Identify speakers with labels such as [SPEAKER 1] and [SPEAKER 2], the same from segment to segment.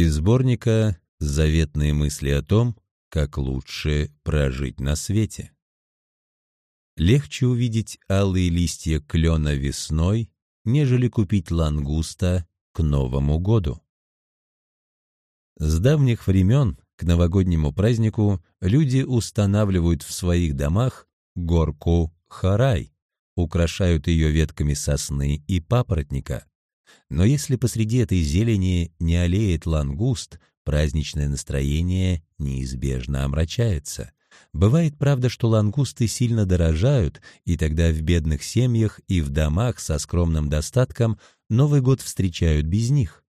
[SPEAKER 1] Из сборника «Заветные мысли о том, как лучше прожить на свете». Легче увидеть алые листья клена весной, нежели купить лангуста к Новому году. С давних времен к новогоднему празднику люди устанавливают в своих домах горку хорай, украшают ее ветками сосны и папоротника. Но если посреди этой зелени не алеет лангуст, праздничное настроение неизбежно омрачается. Бывает, правда, что лангусты сильно дорожают, и тогда в бедных семьях и в домах со скромным достатком Новый год встречают без них.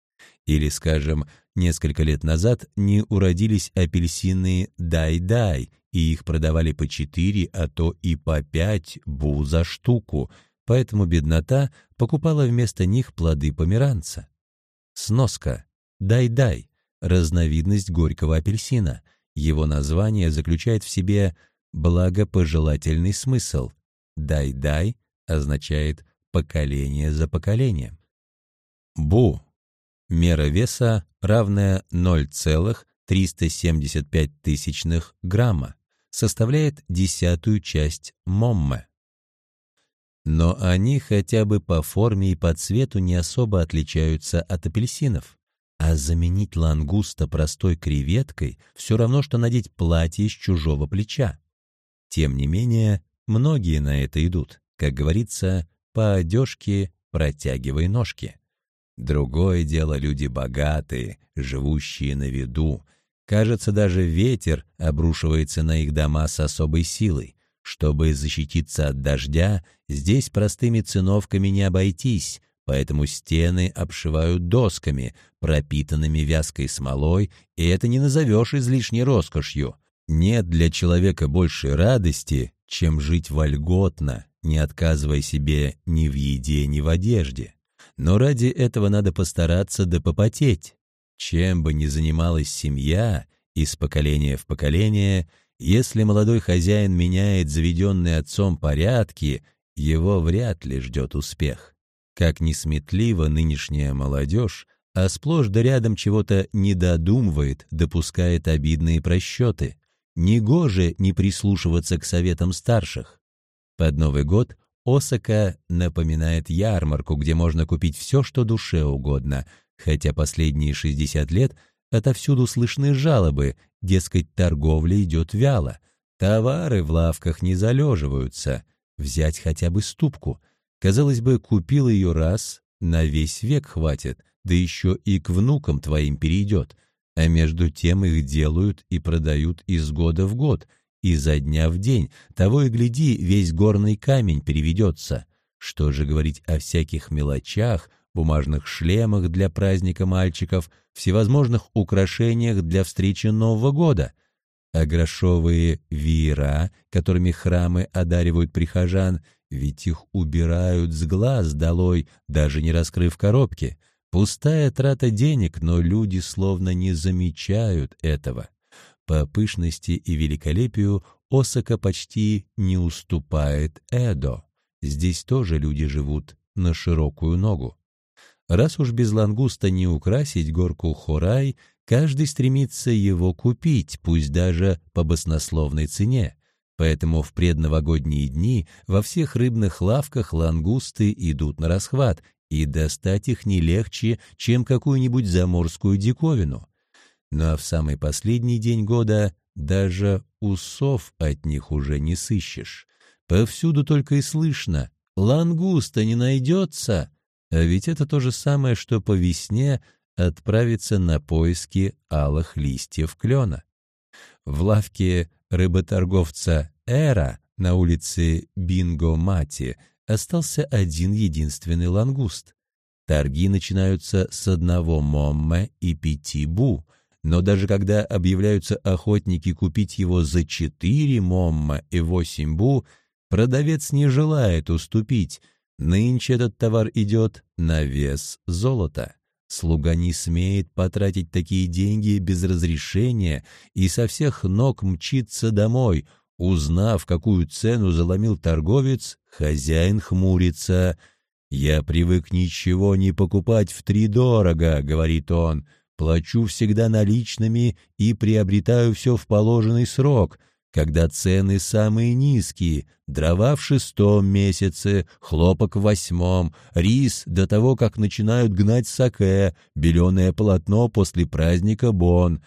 [SPEAKER 1] Или, скажем, несколько лет назад не уродились апельсины «дай-дай», и их продавали по четыре, а то и по пять бу за штуку, поэтому беднота покупала вместо них плоды померанца. Сноска. Дай-дай. Разновидность горького апельсина. Его название заключает в себе благопожелательный смысл. Дай-дай означает поколение за поколением. Бу. Мера веса равная 0,375 тысячных грамма. Составляет десятую часть момме но они хотя бы по форме и по цвету не особо отличаются от апельсинов. А заменить лангуста простой креветкой все равно, что надеть платье с чужого плеча. Тем не менее, многие на это идут. Как говорится, по одежке протягивай ножки. Другое дело люди богатые, живущие на виду. Кажется, даже ветер обрушивается на их дома с особой силой. Чтобы защититься от дождя, здесь простыми циновками не обойтись, поэтому стены обшивают досками, пропитанными вязкой смолой, и это не назовешь излишней роскошью. Нет для человека большей радости, чем жить вольготно, не отказывая себе ни в еде, ни в одежде. Но ради этого надо постараться да попотеть. Чем бы ни занималась семья, из поколения в поколение — если молодой хозяин меняет заведенные отцом порядки, его вряд ли ждет успех. Как ни сметлива нынешняя молодежь, а сплошь да рядом чего-то не додумывает, допускает обидные просчеты. Негоже не прислушиваться к советам старших. Под Новый год Осака напоминает ярмарку, где можно купить все, что душе угодно, хотя последние 60 лет отовсюду слышны жалобы, Дескать, торговля идет вяло, товары в лавках не залеживаются. Взять хотя бы ступку. Казалось бы, купил ее раз, на весь век хватит, да еще и к внукам твоим перейдет. А между тем их делают и продают из года в год, изо дня в день. Того и гляди, весь горный камень переведется. Что же говорить о всяких мелочах, бумажных шлемах для праздника мальчиков, всевозможных украшениях для встречи Нового года, а грошовые веера, которыми храмы одаривают прихожан, ведь их убирают с глаз долой, даже не раскрыв коробки. Пустая трата денег, но люди словно не замечают этого. По пышности и великолепию Осака почти не уступает Эдо. Здесь тоже люди живут на широкую ногу. Раз уж без лангуста не украсить горку Хорай, каждый стремится его купить, пусть даже по баснословной цене. Поэтому в предновогодние дни во всех рыбных лавках лангусты идут нарасхват, и достать их не легче, чем какую-нибудь заморскую диковину. Ну а в самый последний день года даже усов от них уже не сыщешь. Повсюду только и слышно «Лангуста не найдется!» А ведь это то же самое, что по весне отправиться на поиски алых листьев клена. В лавке рыботорговца Эра на улице Бинго-Мати остался один единственный лангуст. Торги начинаются с одного момме и пяти бу, но даже когда объявляются охотники купить его за четыре момма и восемь бу, продавец не желает уступить — Нынче этот товар идет на вес золота. Слуга не смеет потратить такие деньги без разрешения и со всех ног мчится домой. Узнав, какую цену заломил торговец, хозяин хмурится. «Я привык ничего не покупать втридорого», — говорит он. плачу всегда наличными и приобретаю все в положенный срок, когда цены самые низкие, дрова в шестом месяце, хлопок в восьмом, рис до того, как начинают гнать саке, беленое полотно после праздника Бон.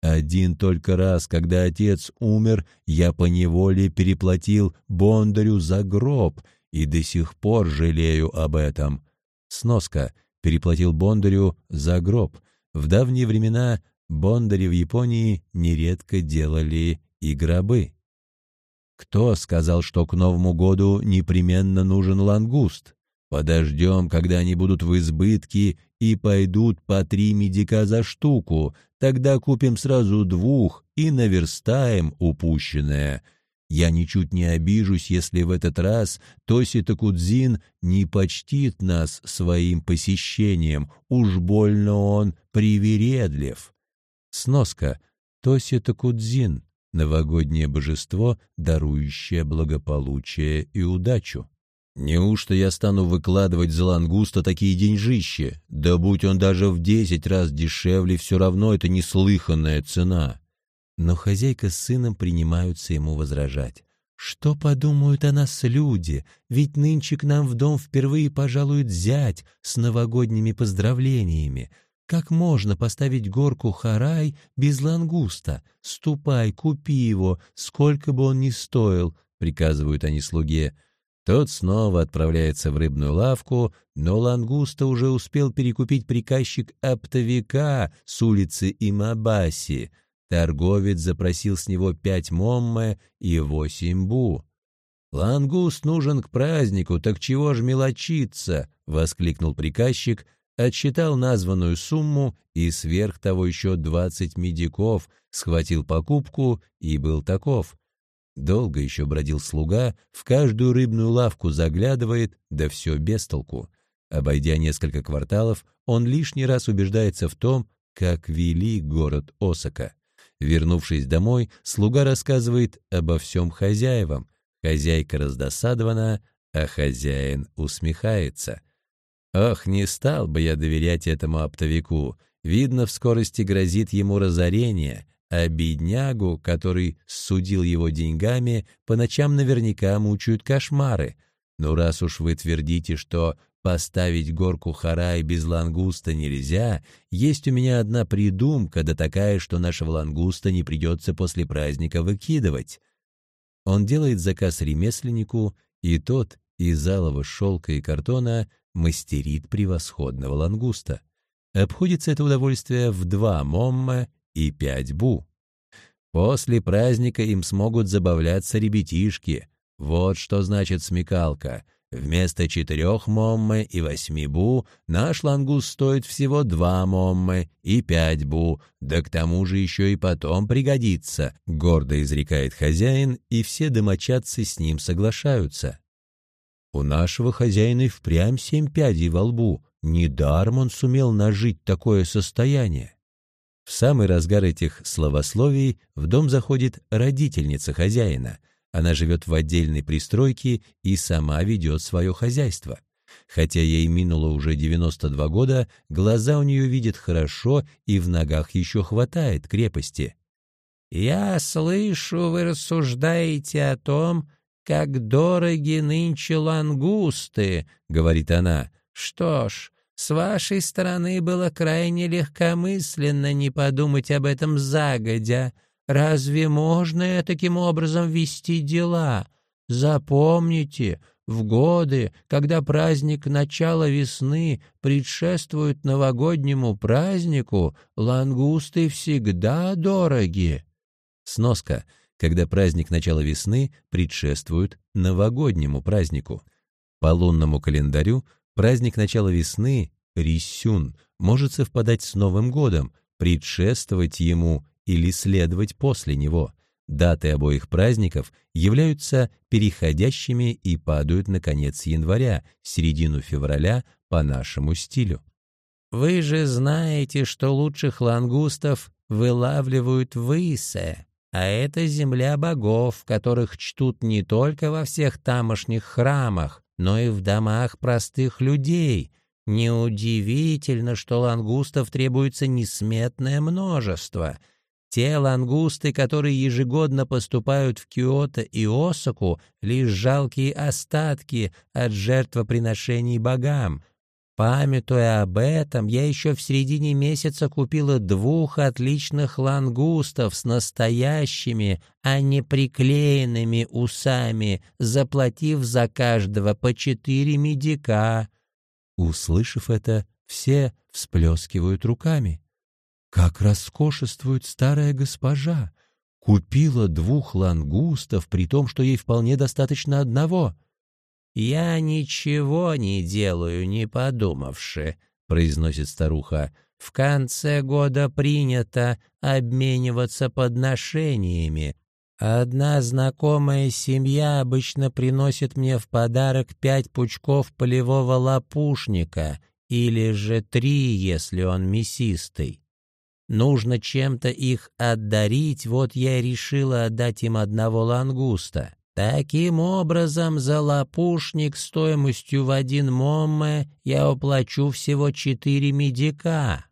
[SPEAKER 1] Один только раз, когда отец умер, я поневоле переплатил Бондарю за гроб и до сих пор жалею об этом. Сноска. Переплатил Бондарю за гроб. В давние времена Бондари в Японии нередко делали и гробы. Кто сказал, что к Новому году непременно нужен лангуст? Подождем, когда они будут в избытке и пойдут по три медяка за штуку, тогда купим сразу двух и наверстаем упущенное. Я ничуть не обижусь, если в этот раз Тоси Такудзин не почтит нас своим посещением, уж больно он привередлив. Сноска. Тоси Такудзин новогоднее божество, дарующее благополучие и удачу. Неужто я стану выкладывать за лангуста такие деньжища? Да будь он даже в десять раз дешевле, все равно это неслыханная цена. Но хозяйка с сыном принимаются ему возражать. «Что подумают о нас люди? Ведь нынче к нам в дом впервые пожалует зять с новогодними поздравлениями. Как можно поставить горку хорай без лангуста? Ступай, купи его, сколько бы он ни стоил, — приказывают они слуге. Тот снова отправляется в рыбную лавку, но лангуста уже успел перекупить приказчик оптовика с улицы Имабаси. Торговец запросил с него пять момме и восемь бу. «Лангуст нужен к празднику, так чего ж мелочиться?» — воскликнул приказчик, отсчитал названную сумму и сверх того еще двадцать медиков, схватил покупку и был таков. Долго еще бродил слуга, в каждую рыбную лавку заглядывает, да все без толку. Обойдя несколько кварталов, он лишний раз убеждается в том, как велик город Осака. Вернувшись домой, слуга рассказывает обо всем хозяевам. Хозяйка раздосадована, а хозяин усмехается — Ох, не стал бы я доверять этому оптовику. Видно, вскорости грозит ему разорение, а беднягу, который ссудил его деньгами, по ночам наверняка мучают кошмары. Но раз уж вы твердите, что поставить горку хорай без лангуста нельзя, есть у меня одна придумка, да такая, что нашего лангуста не придется после праздника выкидывать. Он делает заказ ремесленнику, и тот из алого шелка и картона мастерит превосходного лангуста. Обходится это удовольствие в два моммэ и пять бу. После праздника им смогут забавляться ребятишки. Вот что значит смекалка. Вместо четырех моммэ и восьми бу наш лангуст стоит всего два моммэ и пять бу, да к тому же еще и потом пригодится, гордо изрекает хозяин, и все домочадцы с ним соглашаются. У нашего хозяина и впрямь семь пядей во лбу. Недаром он сумел нажить такое состояние. В самый разгар этих словословий в дом заходит родительница хозяина. Она живет в отдельной пристройке и сама ведет свое хозяйство. Хотя ей минуло уже 92 года, глаза у нее видят хорошо и в ногах еще хватает крепости. «Я слышу, вы рассуждаете о том, как дороги нынче лангусты», — говорит она. «Что ж, с вашей стороны было крайне легкомысленно не подумать об этом загодя. Разве можно таким образом вести дела? Запомните, в годы, когда праздник начала весны предшествует новогоднему празднику, лангусты всегда дороги». Сноска — когда праздник начала весны предшествует новогоднему празднику. По лунному календарю праздник начала весны, Рисюн, может совпадать с Новым годом, предшествовать ему или следовать после него. Даты обоих праздников являются переходящими и падают на конец января, середину февраля по нашему стилю. «Вы же знаете, что лучших лангустов вылавливают в Исе», а это земля богов, которых чтут не только во всех тамошних храмах, но и в домах простых людей.
[SPEAKER 2] Неудивительно, что лангустов требуется несметное множество. Те лангусты, которые ежегодно поступают в Киото и Осаку, лишь жалкие остатки от жертвоприношений богам — Памятуя об этом, я еще в середине месяца купила двух отличных лангустов с настоящими, а не приклеенными усами, заплатив за каждого по четыре медика.
[SPEAKER 1] Услышав это, все всплескивают руками. Как роскошествует старая госпожа! Купила двух лангустов, при том, что ей вполне достаточно одного —
[SPEAKER 2] «Я ничего не делаю, не подумавши», — произносит старуха. «В конце года принято обмениваться подношениями. Одна знакомая семья обычно приносит мне в подарок пять пучков полевого лопушника, или же три, если он мясистый. Нужно чем-то их отдарить, вот я и решила отдать им одного лангуста. Таким образом, за лопушник стоимостью в один момме я уплачу всего четыре медика.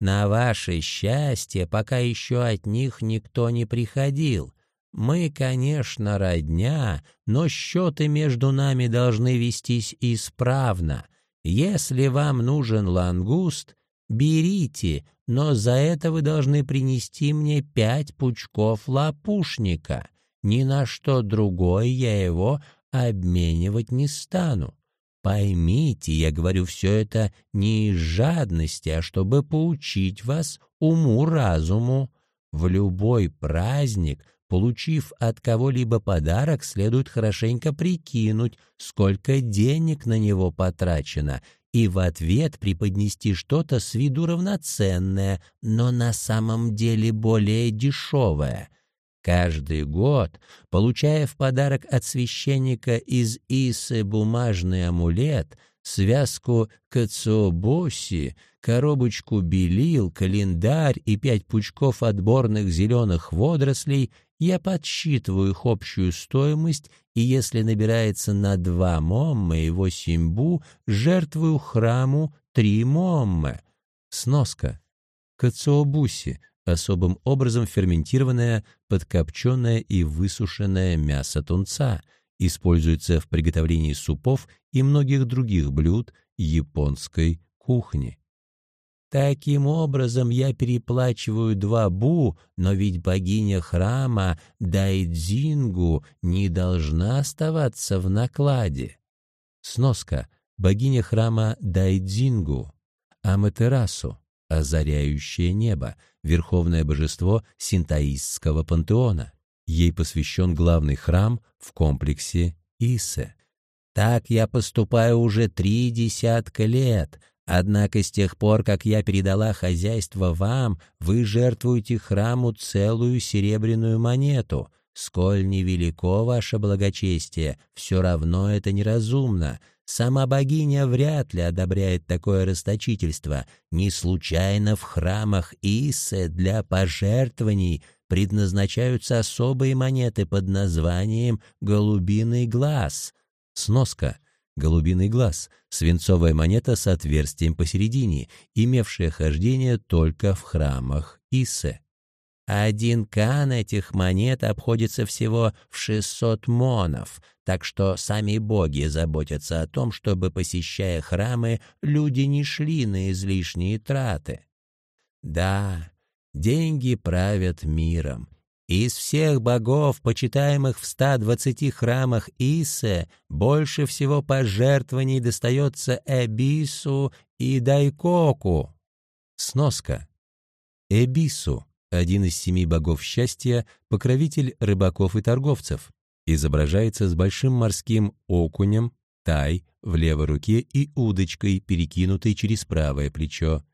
[SPEAKER 2] На ваше счастье, пока еще от них никто не приходил. Мы, конечно, родня, но счеты между нами должны вестись исправно. Если вам нужен лангуст, берите, но за это вы должны принести мне пять пучков лопушника. Ни на что другое я его обменивать не стану. Поймите, я говорю все это не из жадности, а чтобы поучить вас уму-разуму. В любой праздник, получив от кого-либо подарок, следует хорошенько прикинуть, сколько денег на него потрачено, и в ответ преподнести что-то с виду равноценное, но на самом деле более дешевое — Каждый год, получая в подарок от священника из Исы бумажный амулет, связку кацуобоси, коробочку белил, календарь и пять пучков отборных зеленых водорослей, я подсчитываю их общую стоимость, и если набирается на два момма и восемь бу, жертвую храму три момма. Сноска. Кацуобуси особым образом ферментированное, подкопченное и высушенное мясо тунца, используется в приготовлении супов и многих других блюд японской кухни. Таким образом, я переплачиваю два бу, но ведь богиня храма Дайдзингу не должна оставаться в накладе. Сноска. Богиня храма Дайдзингу. Аматерасу озаряющее небо, верховное божество синтаистского пантеона. Ей посвящен главный храм в комплексе Исе. Так я поступаю уже три десятка лет, однако с тех пор, как я передала хозяйство вам, вы жертвуете храму целую серебряную монету. Сколь невелико ваше благочестие, все равно это неразумно. Сама богиня вряд ли одобряет такое расточительство. Не случайно в храмах Исе для пожертвований предназначаются особые монеты под названием «голубиный глаз». Сноска. Голубиный глаз — свинцовая монета с отверстием посередине, имевшая хождение только в храмах Исе. Один кан этих монет обходится всего в 600 монов, так что сами боги заботятся о том, чтобы, посещая храмы, люди не шли на излишние траты. Да, деньги правят миром. Из всех богов, почитаемых в 120 храмах Исе, больше всего пожертвований достается Эбису и Дайкоку. Сноска. Эбису один из семи богов счастья, покровитель рыбаков и торговцев, изображается с большим морским окунем, тай в левой руке и удочкой, перекинутой через правое плечо.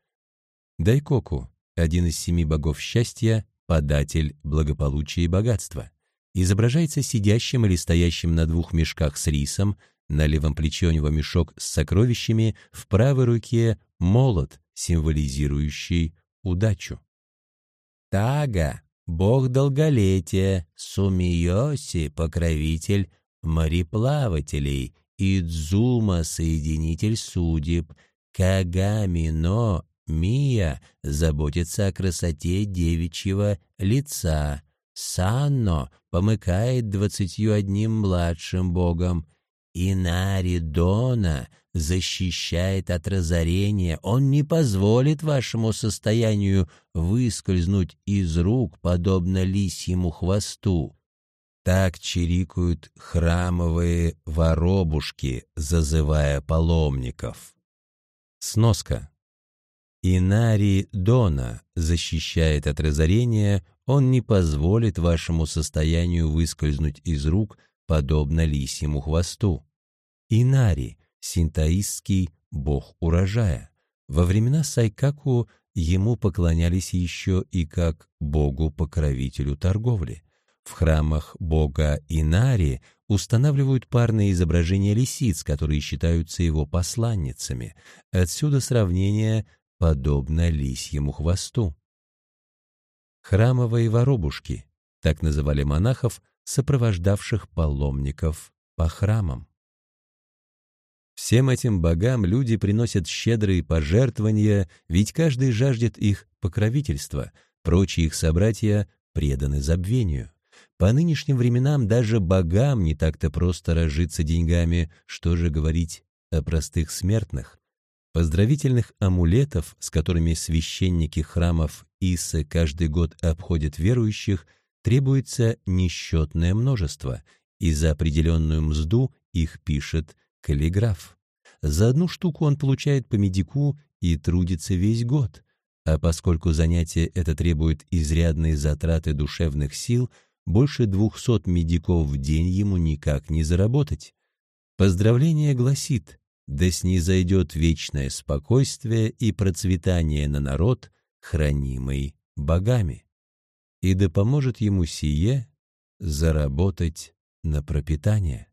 [SPEAKER 2] Дайкоку, один из семи богов счастья, податель благополучия и богатства, изображается сидящим или стоящим на двух мешках с рисом, на левом плече у него мешок с сокровищами, в правой руке молот, символизирующий удачу. Тага — бог долголетия, Сумиоси — покровитель мореплавателей, Идзума — соединитель судеб, Кагамино Мия заботится о красоте девичьего лица. Санно помыкает двадцатью одним младшим богом. Инари Дона защищает от разорения. Он не позволит вашему состоянию выскользнуть из рук, подобно лисьему хвосту. Так чирикают храмовые воробушки, зазывая паломников. Сноска. Инари Дона защищает от разорения, он не позволит вашему состоянию выскользнуть из рук, подобно лисьему хвосту. Инари — синтаистский бог урожая. Во времена Сайкаку ему поклонялись еще и как богу-покровителю торговли. В храмах бога Инари устанавливают парные изображения лисиц, которые считаются его посланницами. Отсюда сравнение подобно лисьему хвосту. Храмовые воробушки — так называли монахов, сопровождавших паломников по храмам. Всем этим богам люди приносят щедрые пожертвования, ведь каждый жаждет их покровительства, прочие их собратья преданы забвению. По нынешним временам даже богам не так-то просто разжиться деньгами, что же говорить о простых смертных. Поздравительных амулетов, с которыми священники храмов Исы каждый год обходят верующих, требуется несчетное множество, и за определенную мзду их пишет каллиграф. За одну штуку он получает по медику и трудится весь год. А поскольку занятие это требует изрядной затраты душевных сил, больше двухсот медиков в день ему никак не заработать. Поздравление гласит «Да снизойдет вечное спокойствие и процветание на народ, хранимый богами, и да поможет ему сие заработать на пропитание».